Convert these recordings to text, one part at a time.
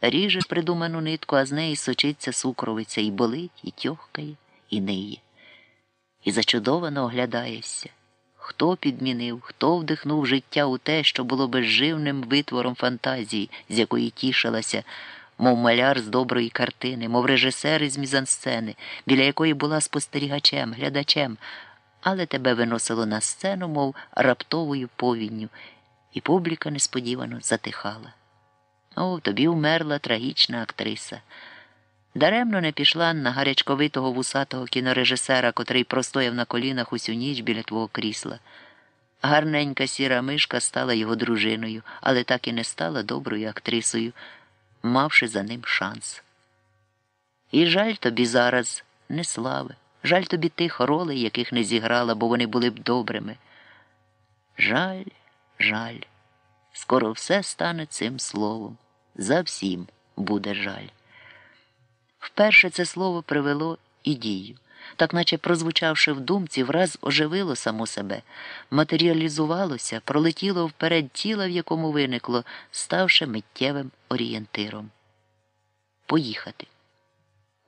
ріже придуману нитку, а з неї сочиться сукровиця і болить, і тьохкає, і ниє. І зачудовано оглядаєшся. Хто підмінив, хто вдихнув життя у те, що було безживним витвором фантазії, з якої тішилася, мов маляр з доброї картини, мов режисер із мізансцени, біля якої була спостерігачем, глядачем, але тебе виносило на сцену, мов раптовою повінню, і публіка несподівано затихала. О, тобі вмерла трагічна актриса. Даремно не пішла на гарячковитого вусатого кінорежисера, котрий простояв на колінах усю ніч біля твого крісла. Гарненька сіра мишка стала його дружиною, але так і не стала доброю актрисою, мавши за ним шанс. І жаль тобі зараз не слави, жаль тобі тих ролей, яких не зіграла, бо вони були б добрими. Жаль, жаль, скоро все стане цим словом. За всім буде жаль. Вперше це слово привело і дію, так наче прозвучавши в думці, враз оживило само себе, матеріалізувалося, пролетіло вперед тіла, в якому виникло, ставши миттєвим орієнтиром. Поїхати.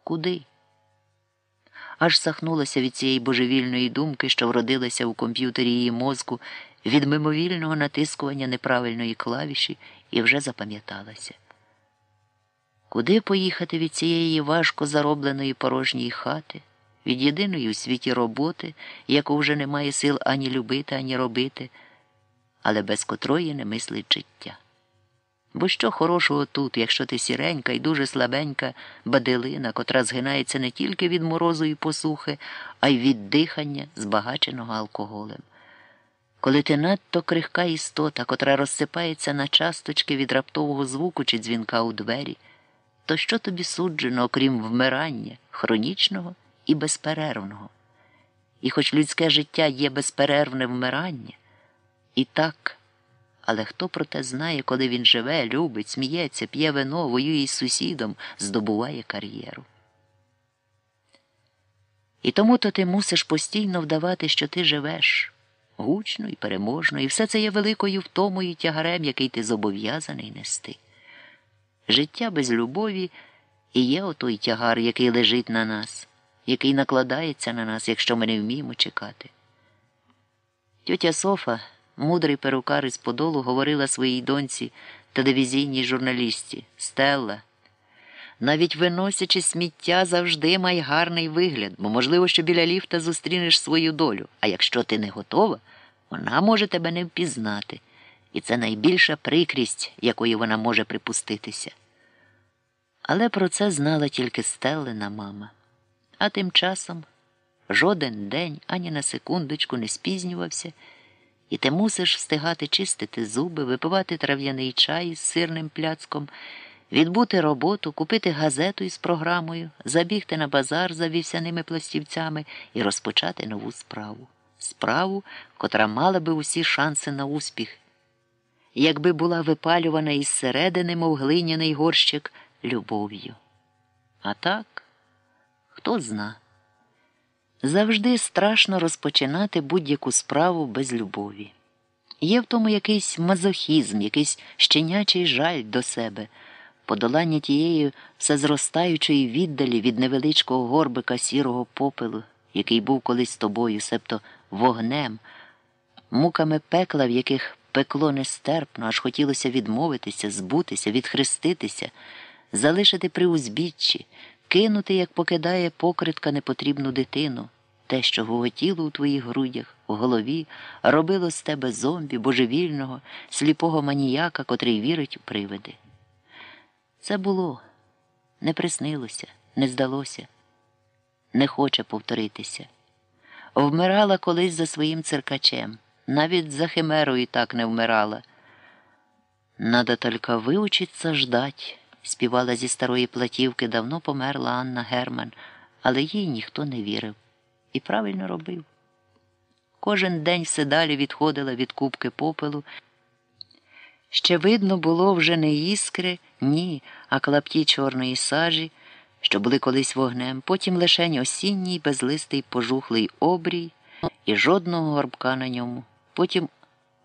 Куди? Аж сахнулася від цієї божевільної думки, що вродилася у комп'ютері її мозку від мимовільного натискування неправильної клавіші і вже запам'яталася. Куди поїхати від цієї важко заробленої порожньої хати, від єдиної у світі роботи, яку вже немає сил ані любити, ані робити, але без котрої не мислить життя? Бо що хорошого тут, якщо ти сіренька і дуже слабенька бадилина, котра згинається не тільки від морозу і посухи, а й від дихання, збагаченого алкоголем? Коли ти надто крихка істота, котра розсипається на часточки від раптового звуку чи дзвінка у двері, то що тобі суджено, окрім вмирання, хронічного і безперервного? І хоч людське життя є безперервне вмирання, і так, але хто про те знає, коли він живе, любить, сміється, п'є вино, воює із сусідом, здобуває кар'єру. І тому то ти мусиш постійно вдавати, що ти живеш гучно і переможно, і все це є великою втомою тягарем, який ти зобов'язаний нести. Життя без любові і є отой тягар, який лежить на нас, який накладається на нас, якщо ми не вміємо чекати. Тьотя Софа, мудрий перукар із Подолу, говорила своїй доньці, телевізійній журналісті Стелла. Навіть виносячи сміття, завжди май гарний вигляд, бо можливо, що біля ліфта зустрінеш свою долю, а якщо ти не готова, вона може тебе не впізнати, і це найбільша прикрість, якої вона може припуститися. Але про це знала тільки Стеллина мама. А тим часом жоден день ані на секундочку не спізнювався, і ти мусиш встигати чистити зуби, випивати трав'яний чай з сирним пляцком відбути роботу, купити газету із програмою, забігти на базар за вівсяними пластівцями і розпочати нову справу. Справу, котра мала би усі шанси на успіх, якби була випалювана із середини, мов глиняний горщик, любов'ю. А так, хто зна. Завжди страшно розпочинати будь-яку справу без любові. Є в тому якийсь мазохізм, якийсь щенячий жаль до себе подолання тієї всезростаючої віддалі від невеличкого горбика сірого попелу, який був колись тобою, себто вогнем, муками пекла, в яких пекло нестерпно, аж хотілося відмовитися, збутися, відхреститися, залишити при узбіччі, кинути, як покидає покритка непотрібну дитину. Те, що гоготіло у твоїх грудях, у голові, робило з тебе зомбі, божевільного, сліпого маніяка, котрий вірить у привиди. Це було, не приснилося, не здалося, не хоче повторитися. Вмирала колись за своїм циркачем, навіть за химерою так не вмирала. Надо тільки виучиться ждать, співала зі старої платівки, давно померла Анна Герман, але їй ніхто не вірив і правильно робив. Кожен день все далі відходила від кубки попелу. Ще видно було вже не іскри, ні, а клапті чорної сажі, що були колись вогнем, потім лишень осінній, безлистий пожухлий обрій і жодного горбка на ньому. Потім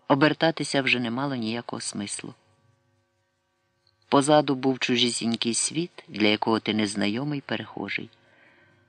обертатися вже не мало ніякого смислу. Позаду був чужісінький світ, для якого ти незнайомий перехожий.